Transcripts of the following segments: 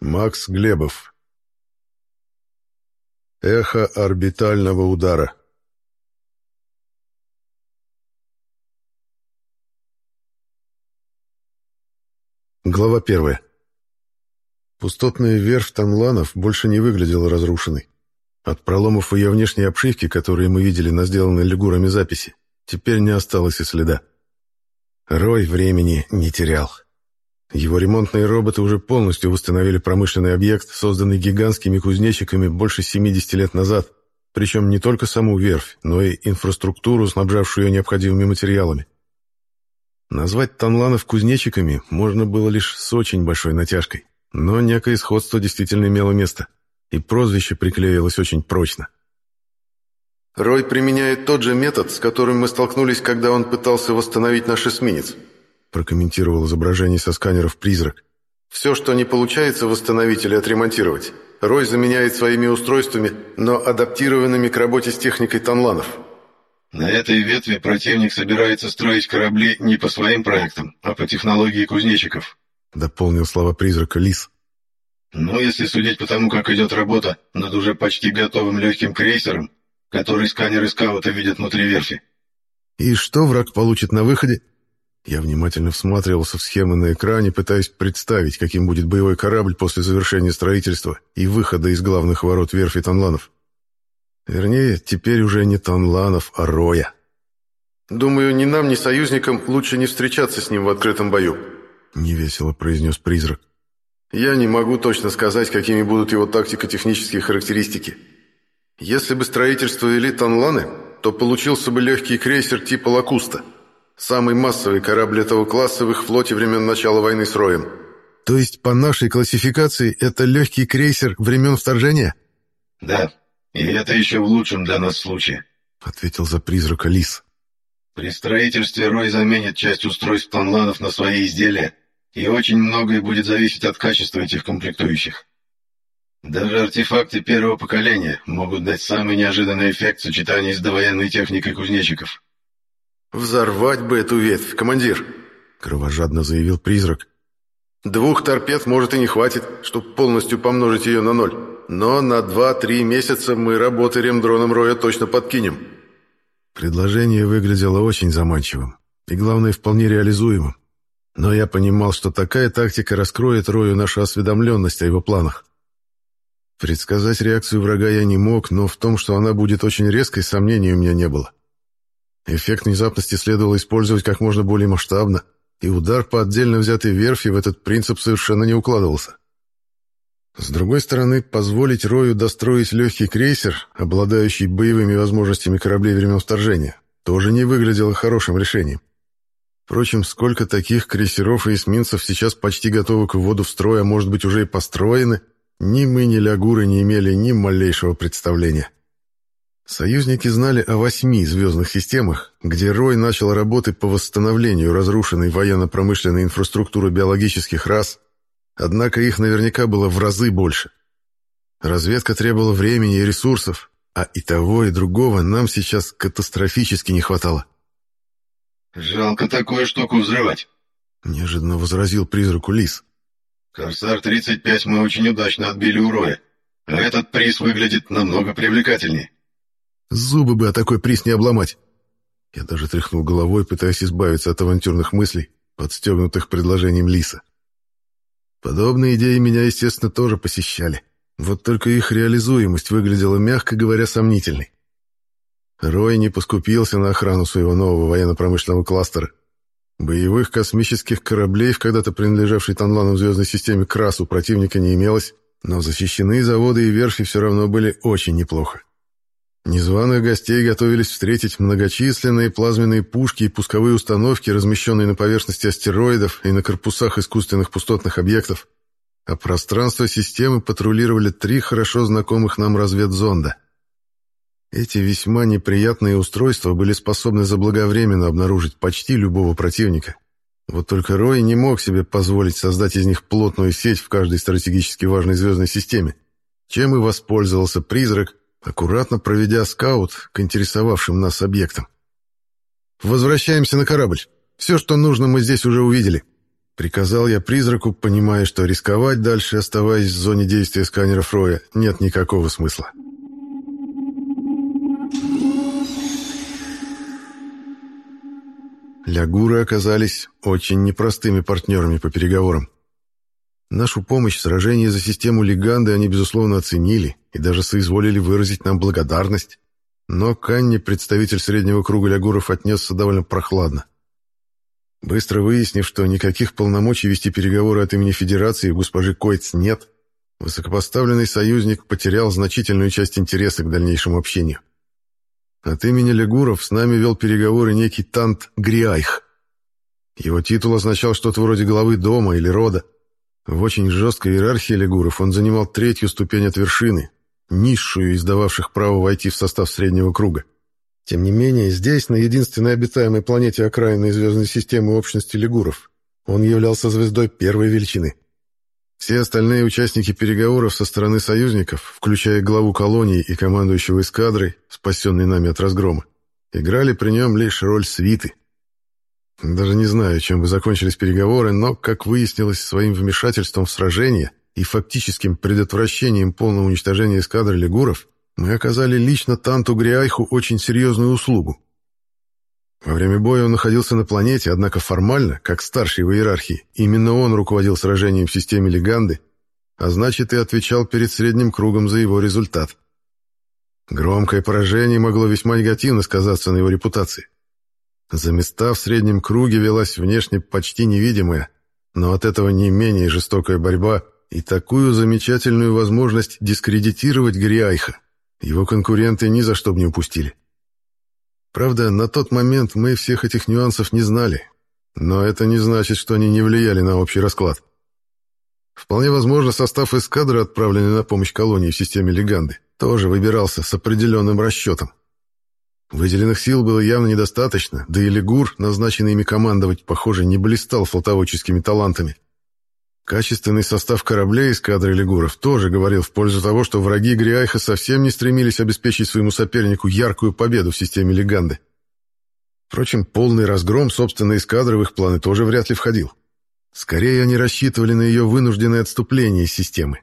Макс Глебов. Эхо орбитального удара. Глава первая. Пустотная верфь Танланов больше не выглядела разрушенной. От проломов в ее внешней обшивке, которые мы видели на сделанной лигурами записи, теперь не осталось и следа. Рой времени не терял. Его ремонтные роботы уже полностью восстановили промышленный объект, созданный гигантскими кузнечиками больше 70 лет назад, причем не только саму верфь, но и инфраструктуру, снабжавшую ее необходимыми материалами. Назвать Танланов кузнечиками можно было лишь с очень большой натяжкой, но некое сходство действительно имело место, и прозвище приклеилось очень прочно. Рой применяет тот же метод, с которым мы столкнулись, когда он пытался восстановить наш эсминец прокомментировал изображение со сканеров «Призрак». «Все, что не получается восстановить или отремонтировать, Рой заменяет своими устройствами, но адаптированными к работе с техникой Танланов». На этой ветви противник собирается строить корабли не по своим проектам, а по технологии кузнечиков. Дополнил слова призрака Лис. Но если судить по тому, как идет работа над уже почти готовым легким крейсером, который сканеры скаута видят внутри верфи. И что враг получит на выходе? Я внимательно всматривался в схемы на экране, пытаясь представить, каким будет боевой корабль после завершения строительства и выхода из главных ворот верфи Танланов. Вернее, теперь уже не Танланов, а Роя. «Думаю, ни нам, ни союзникам лучше не встречаться с ним в открытом бою», — невесело произнес призрак. «Я не могу точно сказать, какими будут его тактико-технические характеристики. Если бы строительство вели Танланы, то получился бы легкий крейсер типа «Лакуста». Самый массовый корабль этого класса в их флоте времен начала войны с Роем. То есть по нашей классификации это легкий крейсер времен вторжения? Да, и это еще в лучшем для нас случае, ответил за призрака Лис. При строительстве Рой заменит часть устройств планланов на свои изделия, и очень многое будет зависеть от качества этих комплектующих. Даже артефакты первого поколения могут дать самый неожиданный эффект в сочетании с довоенной техникой кузнечиков. «Взорвать бы эту ветвь, командир!» — кровожадно заявил призрак. «Двух торпед, может, и не хватит, чтобы полностью помножить ее на ноль. Но на два-три месяца мы работы ремдроном Роя точно подкинем». Предложение выглядело очень заманчивым и, главное, вполне реализуемым. Но я понимал, что такая тактика раскроет Рою нашу осведомленность о его планах. Предсказать реакцию врага я не мог, но в том, что она будет очень резкой, сомнений у меня не было. Эффект внезапности следовало использовать как можно более масштабно, и удар по отдельно взятой верфи в этот принцип совершенно не укладывался. С другой стороны, позволить Рою достроить легкий крейсер, обладающий боевыми возможностями кораблей времен вторжения, тоже не выглядело хорошим решением. Впрочем, сколько таких крейсеров и эсминцев сейчас почти готовы к вводу в строй, а может быть уже и построены, ни мы, ни Лягуры не имели ни малейшего представления. Союзники знали о восьми звездных системах, где Рой начал работы по восстановлению разрушенной военно-промышленной инфраструктуры биологических рас, однако их наверняка было в разы больше. Разведка требовала времени и ресурсов, а и того, и другого нам сейчас катастрофически не хватало. «Жалко такую штуку взрывать», — неожиданно возразил призраку Лис. «Корсар-35 мы очень удачно отбили у Роя, а этот приз выглядит намного привлекательнее». Зубы бы о такой приз не обломать. Я даже тряхнул головой, пытаясь избавиться от авантюрных мыслей, подстегнутых предложением Лиса. Подобные идеи меня, естественно, тоже посещали. Вот только их реализуемость выглядела, мягко говоря, сомнительной. Рой не поскупился на охрану своего нового военно-промышленного кластера. Боевых космических кораблей когда-то принадлежавшей Танлану в звездной системе КРАС у противника не имелось, но защищенные заводы и верфи все равно были очень неплохо. Незваных гостей готовились встретить многочисленные плазменные пушки и пусковые установки, размещенные на поверхности астероидов и на корпусах искусственных пустотных объектов, а пространство системы патрулировали три хорошо знакомых нам разведзонда. Эти весьма неприятные устройства были способны заблаговременно обнаружить почти любого противника. Вот только Рой не мог себе позволить создать из них плотную сеть в каждой стратегически важной звездной системе, чем и воспользовался призрак, аккуратно проведя скаут к интересовавшим нас объектам. «Возвращаемся на корабль. Все, что нужно, мы здесь уже увидели», Приказал я призраку, понимая, что рисковать дальше, оставаясь в зоне действия сканера Фроя, нет никакого смысла. Лягуры оказались очень непростыми партнерами по переговорам. Нашу помощь в сражении за систему Леганды они, безусловно, оценили и даже соизволили выразить нам благодарность. Но Канни, представитель среднего круга лягуров, отнесся довольно прохладно. Быстро выяснив, что никаких полномочий вести переговоры от имени Федерации у госпожи Койц нет, высокопоставленный союзник потерял значительную часть интереса к дальнейшему общению. От имени Легуров с нами вел переговоры некий Тант Гриайх. Его титул означал что-то вроде главы дома или рода. В очень жесткой иерархии Легуров он занимал третью ступень от вершины, низшую из дававших право войти в состав среднего круга. Тем не менее, здесь, на единственной обитаемой планете окраинной звездной системы общности Лигуров, он являлся звездой первой величины. Все остальные участники переговоров со стороны союзников, включая главу колонии и командующего эскадрой, спасенной нами от разгрома, играли при нем лишь роль свиты. Даже не знаю, чем бы закончились переговоры, но, как выяснилось, своим вмешательством в сражение и фактическим предотвращением полного уничтожения эскадры Лигуров – мы оказали лично Танту Гриайху очень серьезную услугу. Во время боя он находился на планете, однако формально, как старший в иерархии, именно он руководил сражением в системе Леганды, а значит и отвечал перед средним кругом за его результат. Громкое поражение могло весьма негативно сказаться на его репутации. За места в среднем круге велась внешне почти невидимая, но от этого не менее жестокая борьба и такую замечательную возможность дискредитировать Гриайха – его конкуренты ни за что бы не упустили. Правда, на тот момент мы всех этих нюансов не знали, но это не значит, что они не влияли на общий расклад. Вполне возможно, состав эскадры, отправленный на помощь колонии в системе Леганды, тоже выбирался с определенным расчетом. Выделенных сил было явно недостаточно, да и Легур, назначенный ими командовать, похоже, не блистал флотоводческими талантами. Качественный состав кораблей эскадры Лигуров тоже говорил в пользу того, что враги Гриайха совсем не стремились обеспечить своему сопернику яркую победу в системе Леганды. Впрочем, полный разгром собственной эскадры в их планы тоже вряд ли входил. Скорее, они рассчитывали на ее вынужденное отступление из системы.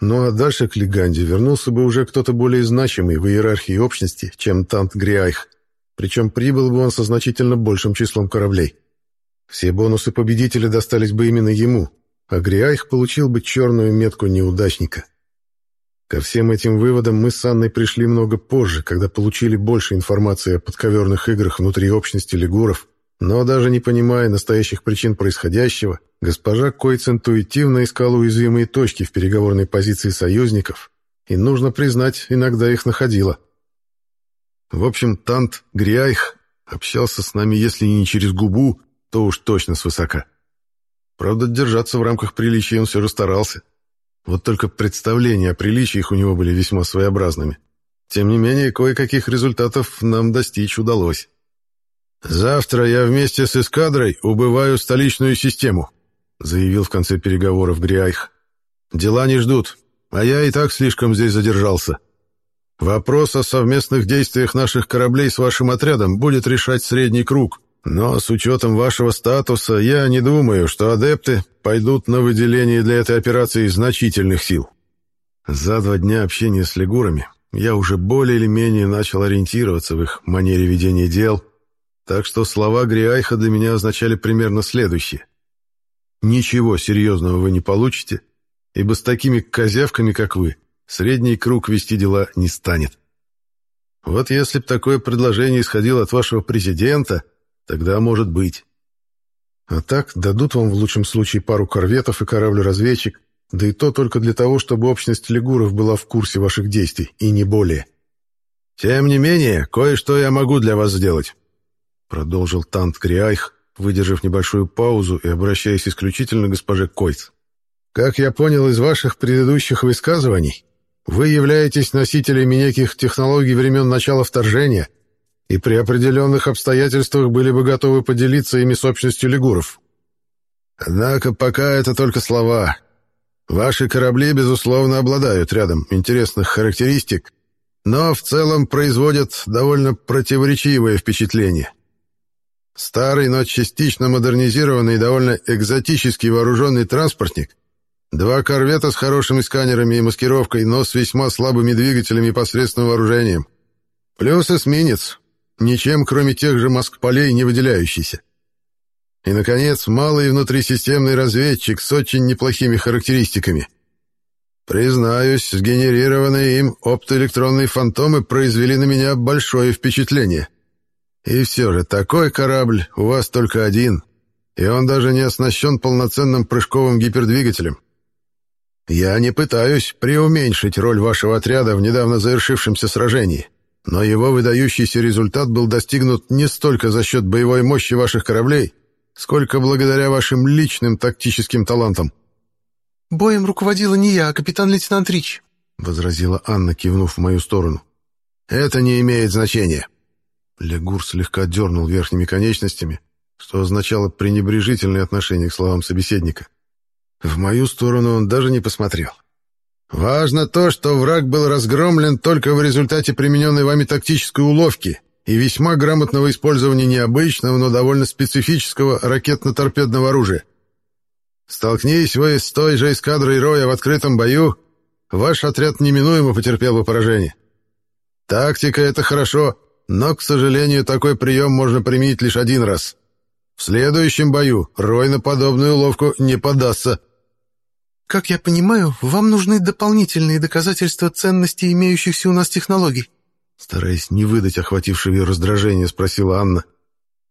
Ну а дальше к Леганде вернулся бы уже кто-то более значимый в иерархии общности, чем Тант Гриайх, причем прибыл бы он со значительно большим числом кораблей. Все бонусы победителя достались бы именно ему, а Гриайх получил бы черную метку неудачника. Ко всем этим выводам мы с Анной пришли много позже, когда получили больше информации о подковерных играх внутри общности лигуров, но даже не понимая настоящих причин происходящего, госпожа Койц интуитивно искала уязвимые точки в переговорной позиции союзников, и, нужно признать, иногда их находила. В общем, Тант Гриайх общался с нами, если не через губу, то уж точно свысока. Правда, держаться в рамках приличия он все же старался. Вот только представления о приличиях у него были весьма своеобразными. Тем не менее, кое-каких результатов нам достичь удалось. «Завтра я вместе с эскадрой убываю столичную систему», заявил в конце переговоров Гриайх. «Дела не ждут, а я и так слишком здесь задержался. Вопрос о совместных действиях наших кораблей с вашим отрядом будет решать средний круг, но с учетом вашего статуса я не думаю, что адепты пойдут на выделение для этой операции значительных сил. За два дня общения с лигурами я уже более или менее начал ориентироваться в их манере ведения дел, так что слова Гриайха для меня означали примерно следующее. Ничего серьезного вы не получите, ибо с такими козявками, как вы, средний круг вести дела не станет. Вот если б такое предложение исходило от вашего президента — Тогда может быть. А так дадут вам в лучшем случае пару корветов и корабль-разведчик, да и то только для того, чтобы общность лигуров была в курсе ваших действий, и не более. «Тем не менее, кое-что я могу для вас сделать», — продолжил Тант Криайх, выдержав небольшую паузу и обращаясь исключительно к госпоже Койц. «Как я понял из ваших предыдущих высказываний, вы являетесь носителями неких технологий времен начала вторжения, и при определенных обстоятельствах были бы готовы поделиться ими с общностью лигуров. Однако пока это только слова. Ваши корабли, безусловно, обладают рядом интересных характеристик, но в целом производят довольно противоречивое впечатление. Старый, но частично модернизированный и довольно экзотический вооруженный транспортник, два корвета с хорошими сканерами и маскировкой, но с весьма слабыми двигателями и посредственным вооружением. Плюс эсминец, ничем кроме тех же москполей не выделяющийся. И, наконец, малый внутрисистемный разведчик с очень неплохими характеристиками. Признаюсь, сгенерированные им оптоэлектронные фантомы произвели на меня большое впечатление. И все же, такой корабль у вас только один, и он даже не оснащен полноценным прыжковым гипердвигателем. Я не пытаюсь преуменьшить роль вашего отряда в недавно завершившемся сражении, но его выдающийся результат был достигнут не столько за счет боевой мощи ваших кораблей, сколько благодаря вашим личным тактическим талантам. «Боем руководила не я, а капитан-лейтенант Рич», — возразила Анна, кивнув в мою сторону. «Это не имеет значения. Легур слегка дернул верхними конечностями, что означало пренебрежительное отношение к словам собеседника. В мою сторону он даже не посмотрел. «Важно то, что враг был разгромлен только в результате примененной вами тактической уловки и весьма грамотного использования необычного, но довольно специфического ракетно-торпедного оружия. Столкнись вы с той же эскадрой Роя в открытом бою, ваш отряд неминуемо потерпел бы поражение. Тактика — это хорошо, но, к сожалению, такой прием можно применить лишь один раз. В следующем бою Рой на подобную уловку не подастся. «Как я понимаю, вам нужны дополнительные доказательства ценности имеющихся у нас технологий?» Стараясь не выдать охватившего ее раздражение, спросила Анна.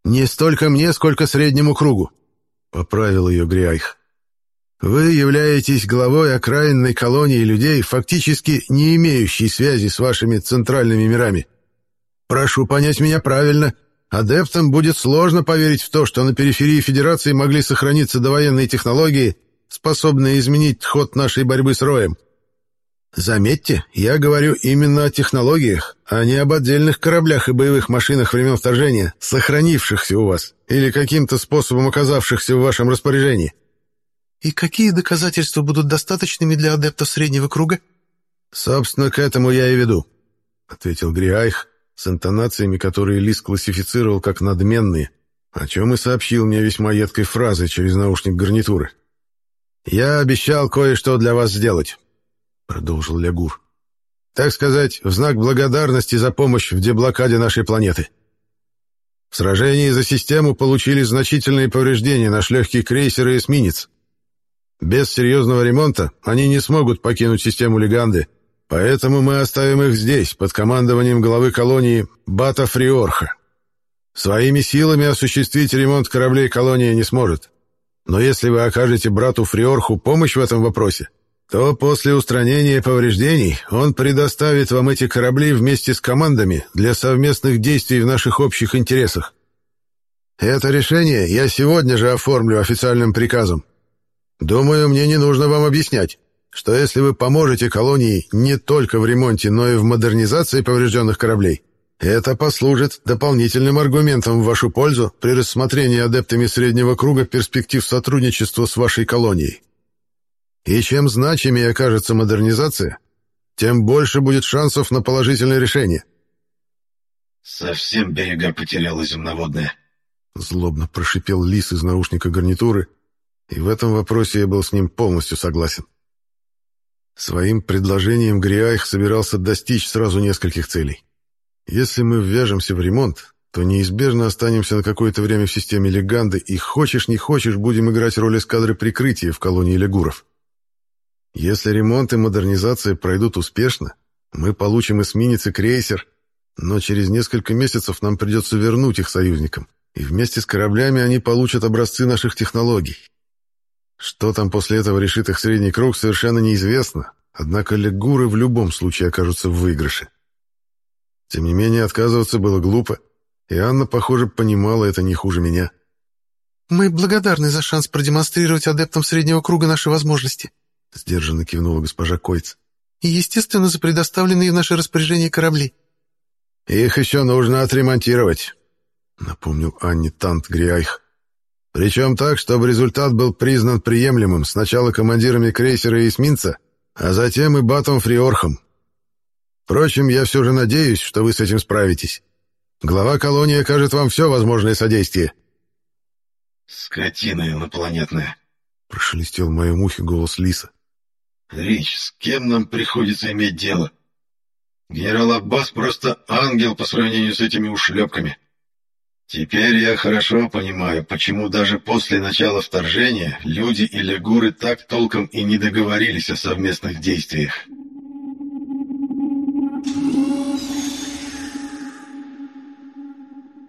«Не столько мне, сколько среднему кругу», — поправил ее Гриайх. «Вы являетесь главой окраинной колонии людей, фактически не имеющей связи с вашими центральными мирами. Прошу понять меня правильно. Адептам будет сложно поверить в то, что на периферии Федерации могли сохраниться довоенные технологии, способные изменить ход нашей борьбы с Роем. Заметьте, я говорю именно о технологиях, а не об отдельных кораблях и боевых машинах времен вторжения, сохранившихся у вас или каким-то способом оказавшихся в вашем распоряжении. И какие доказательства будут достаточными для адептов среднего круга? Собственно, к этому я и веду, — ответил Гриайх, с интонациями, которые Лис классифицировал как надменные, о чем и сообщил мне весьма едкой фразой через наушник гарнитуры. «Я обещал кое-что для вас сделать», — продолжил Лягур. «Так сказать, в знак благодарности за помощь в деблокаде нашей планеты. В сражении за систему получили значительные повреждения наш легкий крейсер и эсминец. Без серьезного ремонта они не смогут покинуть систему Леганды, Поэтому мы оставим их здесь, под командованием главы колонии Бата Фриорха. Своими силами осуществить ремонт кораблей колония не сможет. Но если вы окажете брату Фриорху помощь в этом вопросе, то после устранения повреждений он предоставит вам эти корабли вместе с командами для совместных действий в наших общих интересах. Это решение я сегодня же оформлю официальным приказом. Думаю, мне не нужно вам объяснять что если вы поможете колонии не только в ремонте, но и в модернизации поврежденных кораблей, это послужит дополнительным аргументом в вашу пользу при рассмотрении адептами среднего круга перспектив сотрудничества с вашей колонией. И чем значимее окажется модернизация, тем больше будет шансов на положительное решение. «Совсем берега потеряла земноводная», — злобно прошипел лис из наушника гарнитуры, и в этом вопросе я был с ним полностью согласен. Своим предложением Гриайх собирался достичь сразу нескольких целей. Если мы ввяжемся в ремонт, то неизбежно останемся на какое-то время в системе Леганды и хочешь не хочешь будем играть роль эскадры прикрытия в колонии легуров. Если ремонт и модернизация пройдут успешно, мы получим эсминец и крейсер, но через несколько месяцев нам придется вернуть их союзникам, и вместе с кораблями они получат образцы наших технологий. Что там после этого решит их средний круг, совершенно неизвестно, однако легуры в любом случае окажутся в выигрыше. Тем не менее, отказываться было глупо, и Анна, похоже, понимала это не хуже меня. «Мы благодарны за шанс продемонстрировать адептам среднего круга наши возможности», — сдержанно кивнула госпожа Койц. «И, естественно, за предоставленные в наше распоряжение корабли». «Их еще нужно отремонтировать», — напомнил Анне Тант Гриайх. Причем так, чтобы результат был признан приемлемым сначала командирами крейсера и эсминца, а затем и Батом Фриорхом. Впрочем, я все же надеюсь, что вы с этим справитесь. Глава колонии окажет вам все возможное содействие». «Скотина инопланетная», — прошелестел в моем ухе голос Лиса. «Рич, с кем нам приходится иметь дело? Генерал Аббас просто ангел по сравнению с этими ушлепками. Теперь я хорошо понимаю, почему даже после начала вторжения люди и лягуры так толком и не договорились о совместных действиях».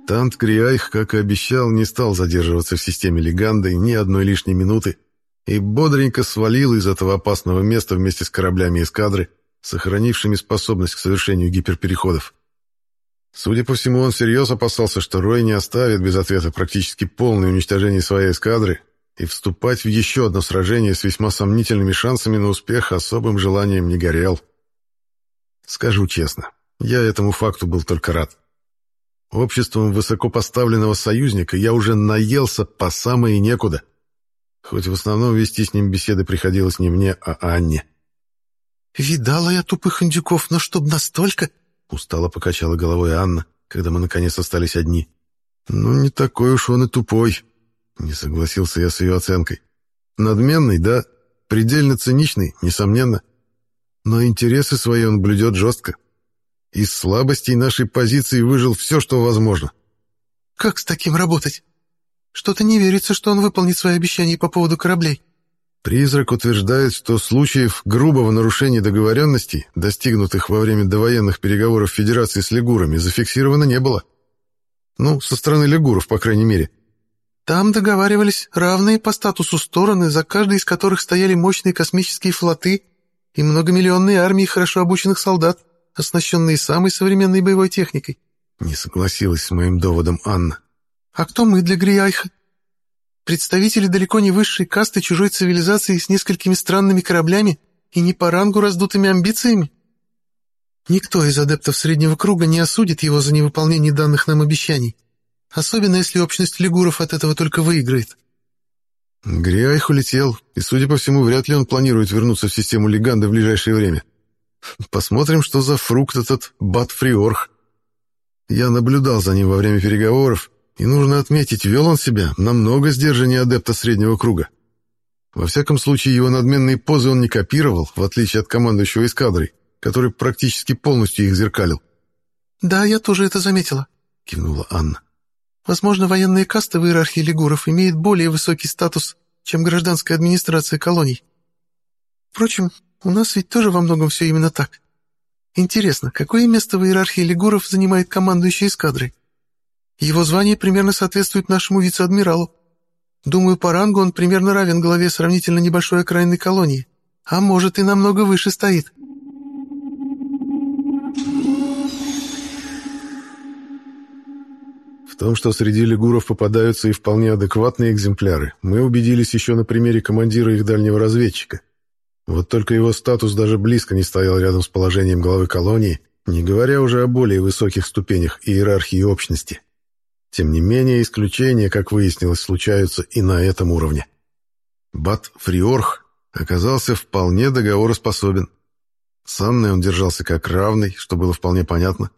Тант Криайх, как и обещал, не стал задерживаться в системе Легандой ни одной лишней минуты и бодренько свалил из этого опасного места вместе с кораблями эскадры, сохранившими способность к совершению гиперпереходов. Судя по всему, он всерьез опасался, что Рой не оставит без ответа практически полное уничтожение своей эскадры и вступать в еще одно сражение с весьма сомнительными шансами на успех особым желанием не горел. Скажу честно, я этому факту был только рад. Обществом высокопоставленного союзника я уже наелся по самое некуда. Хоть в основном вести с ним беседы приходилось не мне, а Анне. «Видала я тупых индюков, но чтоб настолько...» Устало покачала головой Анна, когда мы наконец остались одни. «Ну, не такой уж он и тупой», — не согласился я с ее оценкой. «Надменный, да, предельно циничный, несомненно. Но интересы свои он блюдет жестко. Из слабостей нашей позиции выжил все, что возможно. «Как с таким работать? Что-то не верится, что он выполнит свои обещания по поводу кораблей». Призрак утверждает, что случаев грубого нарушения договоренностей, достигнутых во время довоенных переговоров Федерации с лигурами, зафиксировано не было. Ну, со стороны лигуров, по крайней мере. Там договаривались равные по статусу стороны, за каждой из которых стояли мощные космические флоты и многомиллионные армии хорошо обученных солдат оснащенные самой современной боевой техникой. Не согласилась с моим доводом Анна. А кто мы для Гриайха? Представители далеко не высшей касты чужой цивилизации с несколькими странными кораблями и не по рангу раздутыми амбициями? Никто из адептов среднего круга не осудит его за невыполнение данных нам обещаний, особенно если общность лигуров от этого только выиграет. Гриайх улетел, и, судя по всему, вряд ли он планирует вернуться в систему Леганда в ближайшее время. Посмотрим, что за фрукт этот Батфриорх. Я наблюдал за ним во время переговоров, и нужно отметить, вел он себя намного сдержаннее адепта среднего круга. Во всяком случае, его надменные позы он не копировал, в отличие от командующего эскадрой, который практически полностью их зеркалил. «Да, я тоже это заметила», — кивнула Анна. «Возможно, военные касты в иерархии лигуров имеют более высокий статус, чем гражданская администрация колоний. Впрочем, у нас ведь тоже во многом все именно так. Интересно, какое место в иерархии лигуров занимает командующий эскадрой? Его звание примерно соответствует нашему вице-адмиралу. Думаю, по рангу он примерно равен главе сравнительно небольшой окраинной колонии, а может и намного выше стоит. В том, что среди лигуров попадаются и вполне адекватные экземпляры, мы убедились еще на примере командира их дальнего разведчика, вот только его статус даже близко не стоял рядом с положением главы колонии, не говоря уже о более высоких ступенях иерархии общности. Тем не менее, исключения, как выяснилось, случаются и на этом уровне. Бат Фриорх оказался вполне договороспособен. С Анной он держался как равный, что было вполне понятно.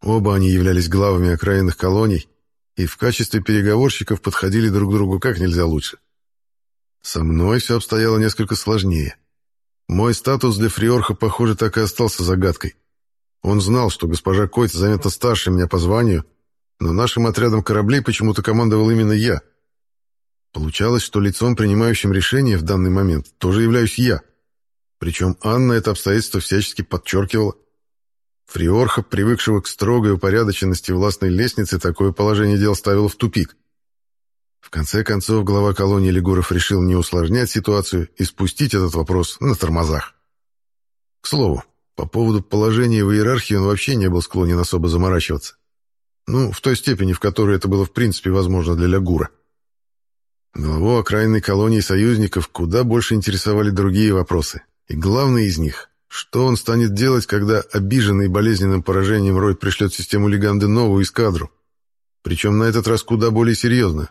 Оба они являлись главами окраинных колоний и в качестве переговорщиков подходили друг другу как нельзя лучше. Со мной все обстояло несколько сложнее. Мой статус для Фриорха, похоже, так и остался загадкой. Он знал, что госпожа Койт заметно старше меня по званию, но нашим отрядом кораблей почему-то командовал именно я. Получалось, что лицом, принимающим решение в данный момент, тоже являюсь я. Причем Анна это обстоятельство всячески подчеркивала. Фриорха, привыкшего к строгой упорядоченности властной лестницы, такое положение дел ставило в тупик. В конце концов, глава колонии Легуров решил не усложнять ситуацию и спустить этот вопрос на тормозах. К слову, по поводу положения в иерархии он вообще не был склонен особо заморачиваться. Ну, в той степени, в которой это было в принципе возможно для Лягура. Главу окраинной колонии союзников куда больше интересовали другие вопросы. И главный из них — что он станет делать, когда обиженный болезненным поражением Рой пришлет систему Леганды новую эскадру? Причем на этот раз куда более серьезно,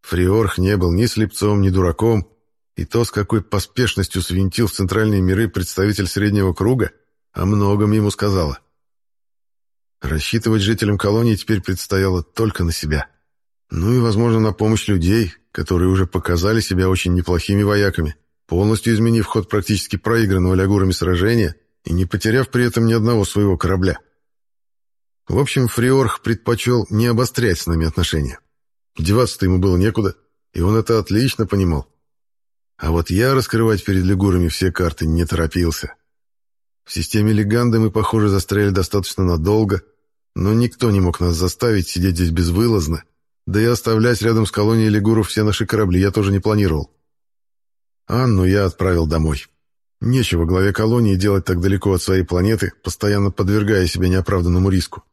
Фриорх не был ни слепцом, ни дураком, и то, с какой поспешностью свинтил в центральные миры представитель среднего круга, о многом ему сказала. Рассчитывать жителям колонии теперь предстояло только на себя. Ну и, возможно, на помощь людей, которые уже показали себя очень неплохими вояками, полностью изменив ход практически проигранного лягурами сражения и не потеряв при этом ни одного своего корабля. В общем, Фриорх предпочел не обострять с нами отношения. Деваться-то ему было некуда, и он это отлично понимал. А вот я раскрывать перед лигурами все карты не торопился. В системе Леганды мы, похоже, застряли достаточно надолго, но никто не мог нас заставить сидеть здесь безвылазно, да и оставлять рядом с колонией лигуров все наши корабли я тоже не планировал. Анну я отправил домой. Нечего главе колонии делать так далеко от своей планеты, постоянно подвергая себя неоправданному риску.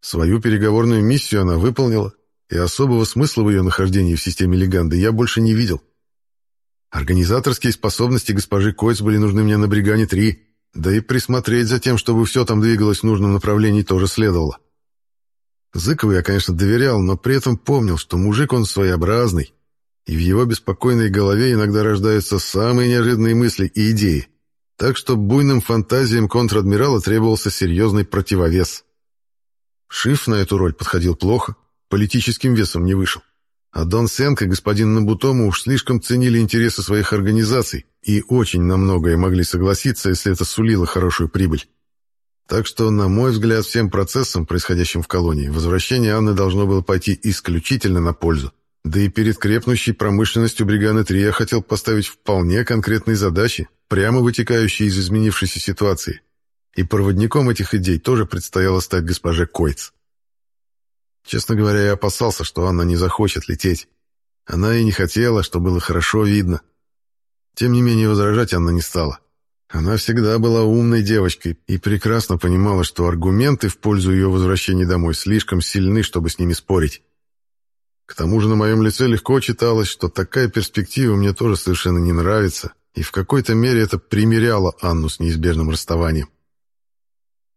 Свою переговорную миссию она выполнила, и особого смысла в ее нахождении в системе Леганды я больше не видел. Организаторские способности госпожи Койц были нужны мне на Бригане-3, да и присмотреть за тем, чтобы все там двигалось в нужном направлении, тоже следовало. Зыкову я, конечно, доверял, но при этом помнил, что мужик он своеобразный, и в его беспокойной голове иногда рождаются самые неожиданные мысли и идеи. Так что буйным фантазиям контр-адмирала требовался серьезный противовес. Шиф на эту роль подходил плохо, политическим весом не вышел. А Дон Сенко и господин Набутома уж слишком ценили интересы своих организаций и очень на многое могли согласиться, если это сулило хорошую прибыль. Так что, на мой взгляд, всем процессам, происходящим в колонии, возвращение Анны должно было пойти исключительно на пользу. Да и перед крепнущей промышленностью Бриганы-3 я хотел поставить вполне конкретные задачи, прямо вытекающие из изменившейся ситуации. И проводником этих идей тоже предстояло стать госпоже Койц. Честно говоря, я опасался, что Анна не захочет лететь. Она и не хотела, что было хорошо видно. Тем не менее, возражать Анна не стала. Она всегда была умной девочкой и прекрасно понимала, что аргументы в пользу ее возвращения домой слишком сильны, чтобы с ними спорить. К тому же на моем лице легко читалось, что такая перспектива мне тоже совершенно не нравится, и в какой-то мере это примеряло Анну с неизбежным расставанием.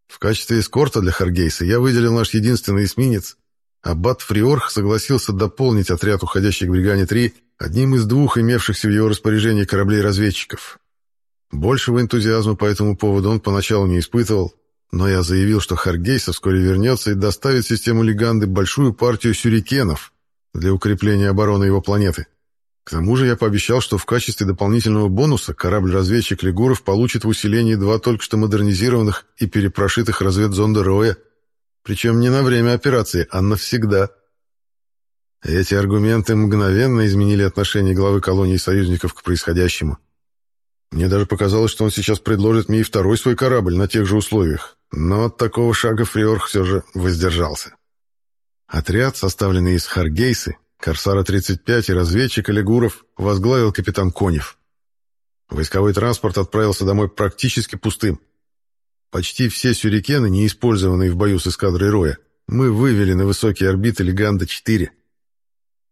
В качестве эскорта для Харгейса я выделил наш единственный эсминец, Аббат Фриорх согласился дополнить отряд, уходящий к Бригане-3, одним из двух имевшихся в его распоряжении кораблей-разведчиков. Большего энтузиазма по этому поводу он поначалу не испытывал, но я заявил, что Харгейса вскоре вернется и доставит систему Леганды большую партию сюрикенов для укрепления обороны его планеты. К тому же я пообещал, что в качестве дополнительного бонуса корабль-разведчик Лигуров получит в усилении два только что модернизированных и перепрошитых разведзонда Роя – причем не на время операции, а навсегда. Эти аргументы мгновенно изменили отношение главы колонии союзников к происходящему. Мне даже показалось, что он сейчас предложит мне и второй свой корабль на тех же условиях, но от такого шага Фриорх все же воздержался. Отряд, составленный из Харгейсы, Корсара-35 и разведчика Легуров, возглавил капитан Конев. Войсковой транспорт отправился домой практически пустым. Почти все сюрикены, не использованные в бою с эскадрой Роя, мы вывели на высокие орбиты Леганда-4.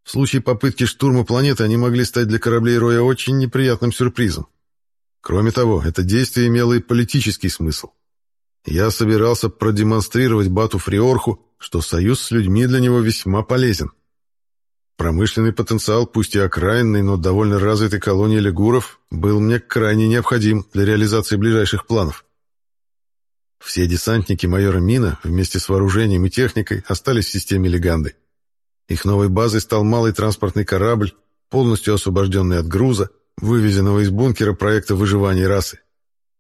В случае попытки штурма планеты они могли стать для кораблей Роя очень неприятным сюрпризом. Кроме того, это действие имело и политический смысл. Я собирался продемонстрировать Бату Фриорху, что союз с людьми для него весьма полезен. Промышленный потенциал, пусть и окраинный, но довольно развитой колонии легуров, был мне крайне необходим для реализации ближайших планов. Все десантники майора Мина вместе с вооружением и техникой остались в системе Леганды. Их новой базой стал малый транспортный корабль, полностью освобожденный от груза, вывезенного из бункера проекта выживания расы.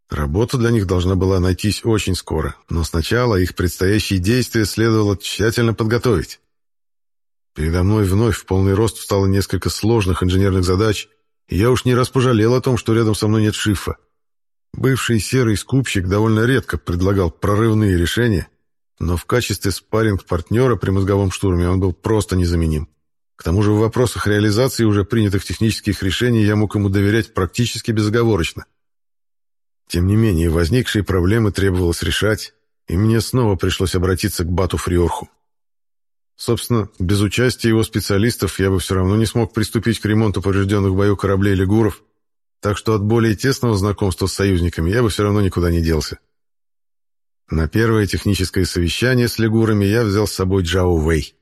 Работа для них должна была найтись очень скоро, но сначала их предстоящие действия следовало тщательно подготовить. Передо мной вновь в полный рост встало несколько сложных инженерных задач, и я уж не раз пожалел о том, что рядом со мной нет шифа. Бывший серый скупщик довольно редко предлагал прорывные решения, но в качестве спарринг-партнера при мозговом штурме он был просто незаменим. К тому же в вопросах реализации уже принятых технических решений я мог ему доверять практически безоговорочно. Тем не менее, возникшие проблемы требовалось решать, и мне снова пришлось обратиться к Бату Фриорху. Собственно, без участия его специалистов я бы все равно не смог приступить к ремонту поврежденных в бою кораблей Лигуров, так что от более тесного знакомства с союзниками я бы все равно никуда не делся. На первое техническое совещание с лигурами я взял с собой Джао Вэй.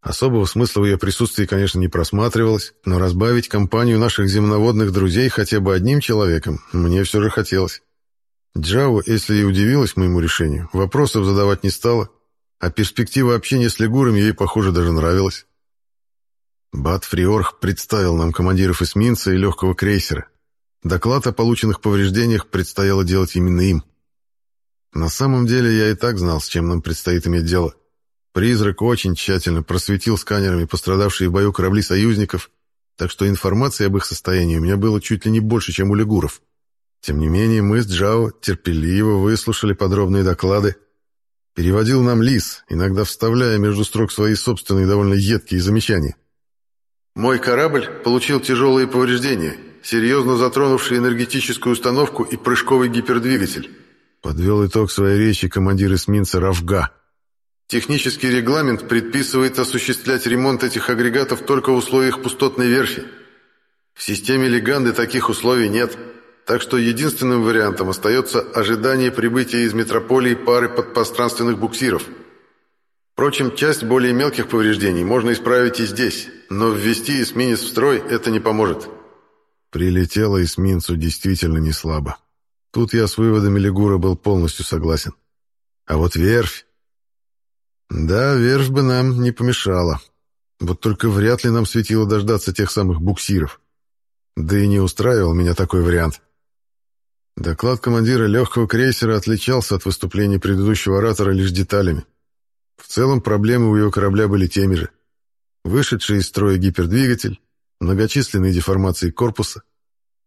Особого смысла в ее присутствии, конечно, не просматривалось, но разбавить компанию наших земноводных друзей хотя бы одним человеком мне все же хотелось. Джао, если и удивилась моему решению, вопросов задавать не стала, а перспектива общения с лигурами ей, похоже, даже нравилась. Бат Фриорх представил нам командиров эсминца и легкого крейсера. Доклад о полученных повреждениях предстояло делать именно им. На самом деле я и так знал, с чем нам предстоит иметь дело. Призрак очень тщательно просветил сканерами пострадавшие в бою корабли союзников, так что информации об их состоянии у меня было чуть ли не больше, чем у лигуров. Тем не менее, мы с Джао терпеливо выслушали подробные доклады. Переводил нам Лис, иногда вставляя между строк свои собственные довольно едкие замечания. «Мой корабль получил тяжелые повреждения, серьезно затронувшие энергетическую установку и прыжковый гипердвигатель», подвел итог своей речи командир эсминца Равга. «Технический регламент предписывает осуществлять ремонт этих агрегатов только в условиях пустотной верфи. В системе Леганды таких условий нет» так что единственным вариантом остается ожидание прибытия из метрополии пары подпространственных буксиров. Впрочем, часть более мелких повреждений можно исправить и здесь, но ввести эсминец в строй это не поможет. Прилетело эсминцу действительно не слабо. Тут я с выводами Лигура был полностью согласен. А вот верфь... Да, верфь бы нам не помешала. Вот только вряд ли нам светило дождаться тех самых буксиров. Да и не устраивал меня такой вариант. Доклад командира легкого крейсера отличался от выступления предыдущего оратора лишь деталями. В целом проблемы у его корабля были теми же. Вышедший из строя гипердвигатель, многочисленные деформации корпуса,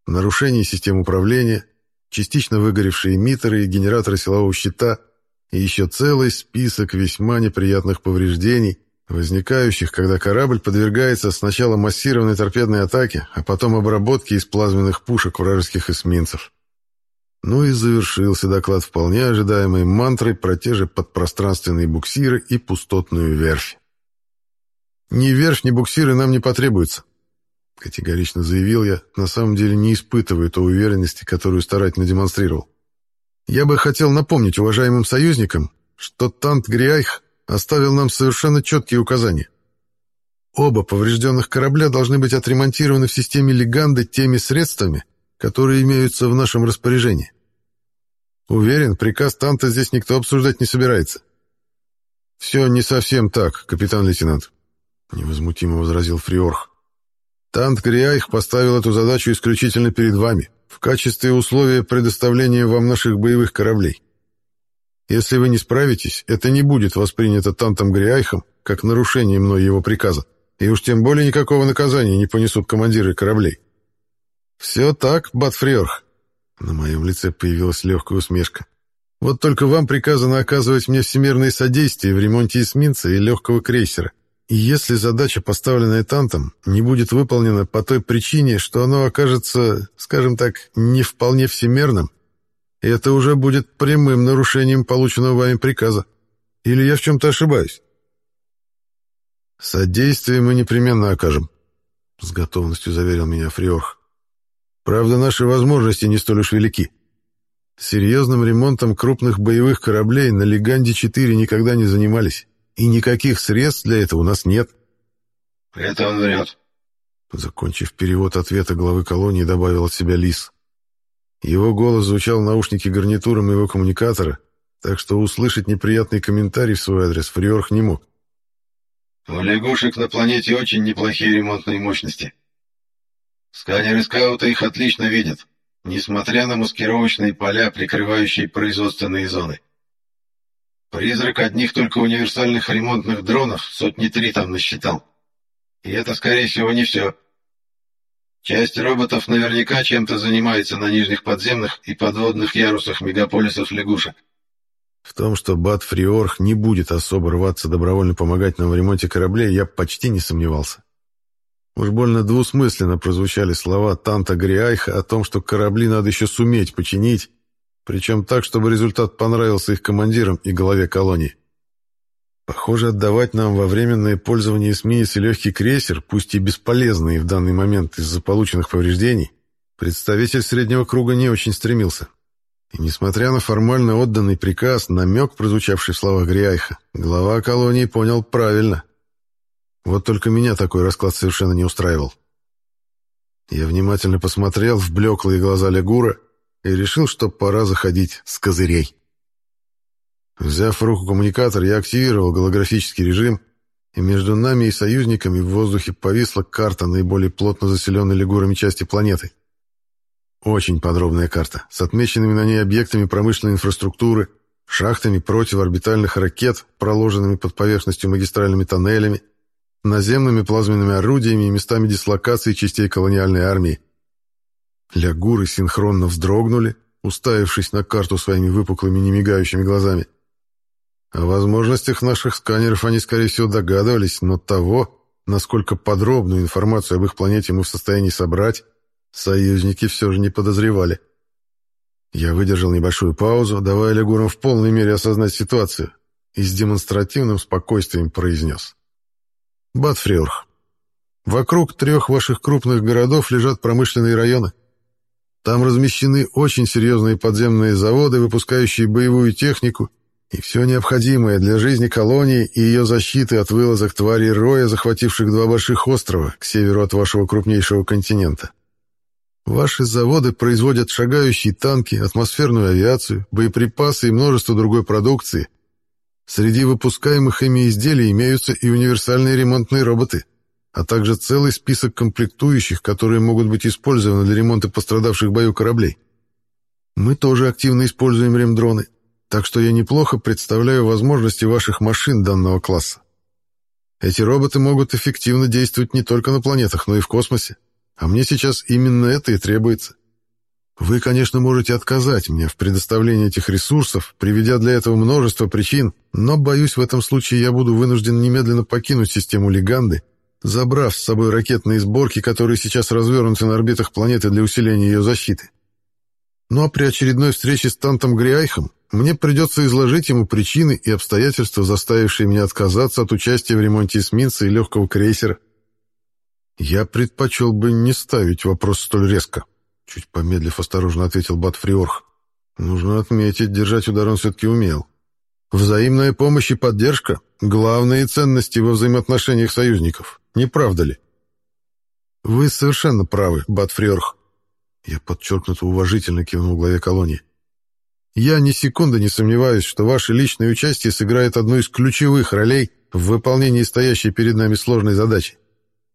нарушение систем управления, частично выгоревшие эмиттеры и генераторы силового щита и еще целый список весьма неприятных повреждений, возникающих, когда корабль подвергается сначала массированной торпедной атаке, а потом обработке из плазменных пушек вражеских эсминцев. Ну и завершился доклад вполне ожидаемой мантрой про те же подпространственные буксиры и пустотную верфь. «Ни верфь, ни буксиры нам не потребуются», — категорично заявил я, на самом деле не испытывая той уверенности, которую старательно демонстрировал. «Я бы хотел напомнить уважаемым союзникам, что Тант Гриайх оставил нам совершенно четкие указания. Оба поврежденных корабля должны быть отремонтированы в системе Леганды теми средствами, которые имеются в нашем распоряжении. Уверен, приказ Танта здесь никто обсуждать не собирается. Все не совсем так, капитан-лейтенант, невозмутимо возразил Фриорх. Тант Гриайх поставил эту задачу исключительно перед вами, в качестве условия предоставления вам наших боевых кораблей. Если вы не справитесь, это не будет воспринято Тантом Гриайхом как нарушение мной его приказа, и уж тем более никакого наказания не понесут командиры кораблей. Все так, Батфриорх. На моем лице появилась легкая усмешка. Вот только вам приказано оказывать мне всемирное содействие в ремонте эсминца и легкого крейсера. И если задача, поставленная Тантом, не будет выполнена по той причине, что оно окажется, скажем так, не вполне всемирным, это уже будет прямым нарушением полученного вами приказа. Или я в чем-то ошибаюсь? Содействие мы непременно окажем, — с готовностью заверил меня Фриорх. Правда, наши возможности не столь уж велики. Серьезным ремонтом крупных боевых кораблей на Леганде-4 никогда не занимались, и никаких средств для этого у нас нет. Это он врет. Закончив перевод ответа главы колонии, добавил от себя Лис. Его голос звучал в наушнике гарнитуры моего коммуникатора, так что услышать неприятный комментарий в свой адрес Фриорх не мог. У лягушек на планете очень неплохие ремонтные мощности. Сканеры скаута их отлично видят, несмотря на маскировочные поля, прикрывающие производственные зоны. Призрак одних только универсальных ремонтных дронов сотни три там насчитал. И это, скорее всего, не все. Часть роботов наверняка чем-то занимается на нижних подземных и подводных ярусах мегаполисов лягушек. В том, что Бат Фриорх не будет особо рваться добровольно помогать нам в ремонте кораблей, я почти не сомневался. Уж больно двусмысленно прозвучали слова Танта Гриайха о том, что корабли надо еще суметь починить, причем так, чтобы результат понравился их командирам и главе колонии. Похоже, отдавать нам во временное пользование эсминец и легкий крейсер, пусть и бесполезные в данный момент из-за полученных повреждений, представитель среднего круга не очень стремился. И несмотря на формально отданный приказ, намек, прозвучавший в словах Гриайха, глава колонии понял правильно — вот только меня такой расклад совершенно не устраивал. Я внимательно посмотрел в блеклые глаза Легура и решил, что пора заходить с козырей. Взяв в руку коммуникатор, я активировал голографический режим, и между нами и союзниками в воздухе повисла карта наиболее плотно заселенной лигурами части планеты. Очень подробная карта, с отмеченными на ней объектами промышленной инфраструктуры, шахтами противоорбитальных ракет, проложенными под поверхностью магистральными тоннелями, наземными плазменными орудиями и местами дислокации частей колониальной армии. Лягуры синхронно вздрогнули, уставившись на карту своими выпуклыми немигающими глазами. О возможностях наших сканеров они, скорее всего, догадывались, но того, насколько подробную информацию об их планете мы в состоянии собрать, союзники все же не подозревали. Я выдержал небольшую паузу, давая Легурам в полной мере осознать ситуацию, и с демонстративным спокойствием произнес. «Батфриорх, вокруг трех ваших крупных городов лежат промышленные районы. Там размещены очень серьезные подземные заводы, выпускающие боевую технику и все необходимое для жизни колонии и ее защиты от вылазок тварей роя, захвативших два больших острова к северу от вашего крупнейшего континента. Ваши заводы производят шагающие танки, атмосферную авиацию, боеприпасы и множество другой продукции. Среди выпускаемых ими изделий имеются и универсальные ремонтные роботы, а также целый список комплектующих, которые могут быть использованы для ремонта пострадавших в бою кораблей. Мы тоже активно используем ремдроны, так что я неплохо представляю возможности ваших машин данного класса. Эти роботы могут эффективно действовать не только на планетах, но и в космосе, а мне сейчас именно это и требуется. Вы, конечно, можете отказать мне в предоставлении этих ресурсов, приведя для этого множество причин, но, боюсь, в этом случае я буду вынужден немедленно покинуть систему Леганды, забрав с собой ракетные сборки, которые сейчас развернуты на орбитах планеты для усиления ее защиты. Ну а при очередной встрече с Тантом Гриайхом мне придется изложить ему причины и обстоятельства, заставившие меня отказаться от участия в ремонте эсминца и легкого крейсера. Я предпочел бы не ставить вопрос столь резко, чуть помедлив осторожно ответил Батфриорх. Нужно отметить, держать удар он все-таки умел. Взаимная помощь и поддержка — главные ценности во взаимоотношениях союзников, не правда ли? Вы совершенно правы, Батфриорх. Я подчеркнуто уважительно кивнул главе колонии. Я ни секунды не сомневаюсь, что ваше личное участие сыграет одну из ключевых ролей в выполнении стоящей перед нами сложной задачи.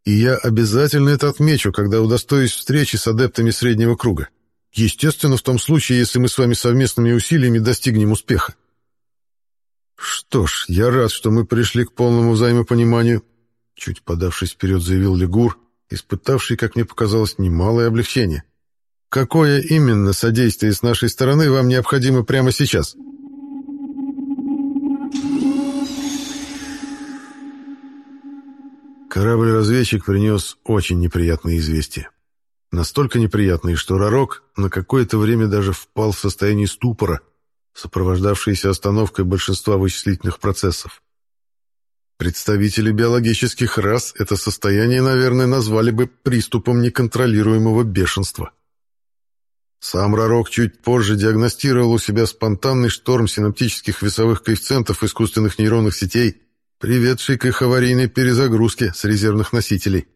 И я обязательно это отмечу, когда удостоюсь встречи с адептами среднего круга. Естественно, в том случае, если мы с вами совместными усилиями достигнем успеха. Что ж, я рад, что мы пришли к полному взаимопониманию, чуть подавшись вперед, заявил Легур, испытавший, как мне показалось, немалое облегчение. Какое именно содействие с нашей стороны вам необходимо прямо сейчас? Корабль-разведчик принес очень неприятные известия. Настолько неприятные, что Ророк на какое-то время даже впал в состояние ступора, сопровождавшееся остановкой большинства вычислительных процессов. Представители биологических рас это состояние, наверное, назвали бы приступом неконтролируемого бешенства. Сам Ророк чуть позже диагностировал у себя спонтанный шторм синаптических весовых коэффициентов искусственных нейронных сетей, приведший к их аварийной перезагрузке с резервных носителей.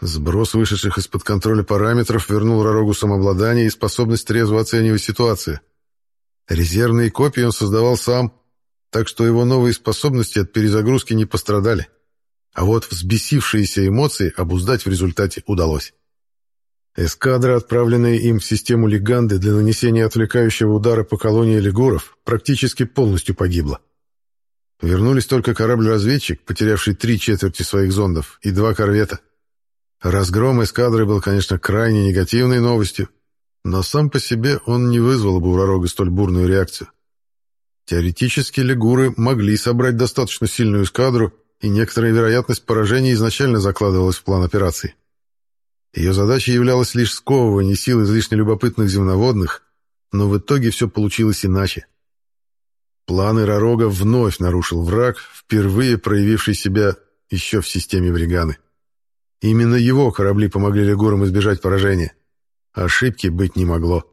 Сброс вышедших из-под контроля параметров вернул Ророгу самообладание и способность трезво оценивать ситуацию. Резервные копии он создавал сам, так что его новые способности от перезагрузки не пострадали. А вот взбесившиеся эмоции обуздать в результате удалось. Эскадра, отправленная им в систему Леганды для нанесения отвлекающего удара по колонии лигуров, практически полностью погибла. Вернулись только корабль-разведчик, потерявший три четверти своих зондов, и два корвета. Разгром эскадры был, конечно, крайне негативной новостью, но сам по себе он не вызвал бы у Ророга столь бурную реакцию. Теоретически лигуры могли собрать достаточно сильную эскадру, и некоторая вероятность поражения изначально закладывалась в план операции. Ее задачей являлось лишь сковывание сил излишне любопытных земноводных, но в итоге все получилось иначе. Планы Ророга вновь нарушил враг, впервые проявивший себя еще в системе Вриганы. Именно его корабли помогли Легурам избежать поражения. Ошибки быть не могло.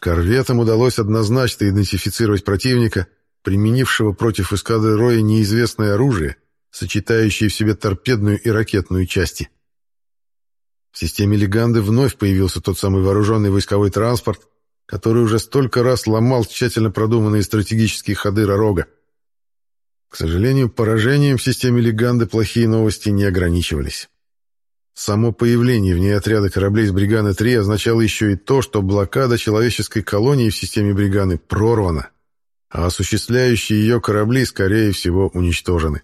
Корветам удалось однозначно идентифицировать противника, применившего против эскадры Роя неизвестное оружие, сочетающее в себе торпедную и ракетную части. В системе Леганды вновь появился тот самый вооруженный войсковой транспорт, который уже столько раз ломал тщательно продуманные стратегические ходы Ророга. К сожалению, поражением в системе Леганды плохие новости не ограничивались. Само появление в ней отряда кораблей с Бриганы-3 означало еще и то, что блокада человеческой колонии в системе Бриганы прорвана, а осуществляющие ее корабли, скорее всего, уничтожены.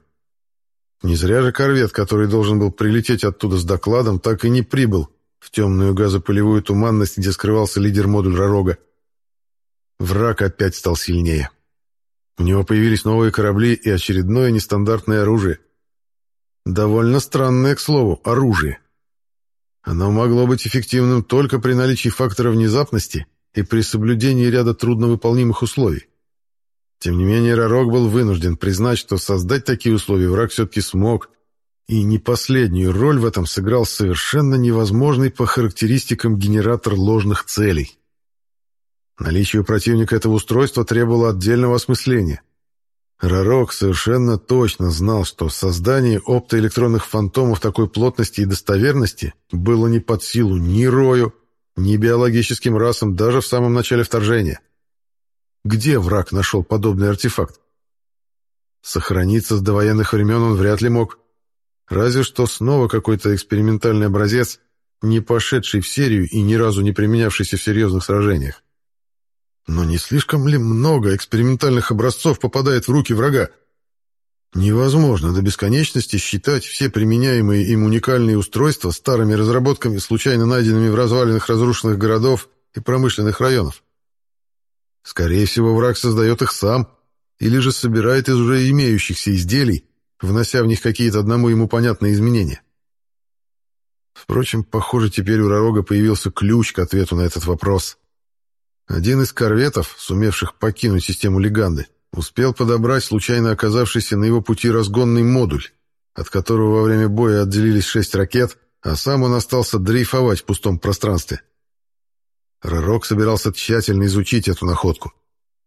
Не зря же корвет, который должен был прилететь оттуда с докладом, так и не прибыл в темную газопылевую туманность, где скрывался лидер-модуль Ророга. Враг опять стал сильнее. У него появились новые корабли и очередное нестандартное оружие. Довольно странное, к слову, оружие. Оно могло быть эффективным только при наличии фактора внезапности и при соблюдении ряда трудновыполнимых условий. Тем не менее, Ророк был вынужден признать, что создать такие условия враг все-таки смог, и не последнюю роль в этом сыграл совершенно невозможный по характеристикам генератор ложных целей. Наличие у противника этого устройства требовало отдельного осмысления. Ророк совершенно точно знал, что создание оптоэлектронных фантомов такой плотности и достоверности было не под силу ни Рою, ни биологическим расам даже в самом начале вторжения. Где враг нашел подобный артефакт? Сохраниться с довоенных времен он вряд ли мог. Разве что снова какой-то экспериментальный образец, не пошедший в серию и ни разу не применявшийся в серьезных сражениях. Но не слишком ли много экспериментальных образцов попадает в руки врага? Невозможно до бесконечности считать все применяемые им уникальные устройства старыми разработками, случайно найденными в развалинах разрушенных городов и промышленных районов. Скорее всего, враг создает их сам, или же собирает из уже имеющихся изделий, внося в них какие-то одному ему понятные изменения. Впрочем, похоже, теперь у Ророга появился ключ к ответу на этот вопрос. Один из корветов, сумевших покинуть систему Леганды, успел подобрать случайно оказавшийся на его пути разгонный модуль, от которого во время боя отделились шесть ракет, а сам он остался дрейфовать в пустом пространстве. Ророк собирался тщательно изучить эту находку.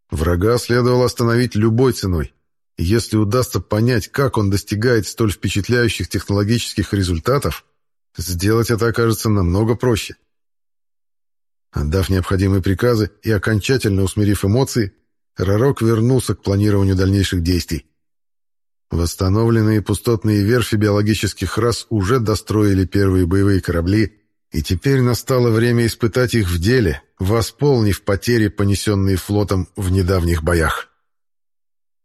Врага следовало остановить любой ценой. если удастся понять, как он достигает столь впечатляющих технологических результатов, сделать это окажется намного проще. Отдав необходимые приказы и окончательно усмирив эмоции, Ророк вернулся к планированию дальнейших действий. Восстановленные пустотные верфи биологических рас уже достроили первые боевые корабли, и теперь настало время испытать их в деле, восполнив потери, понесенные флотом в недавних боях.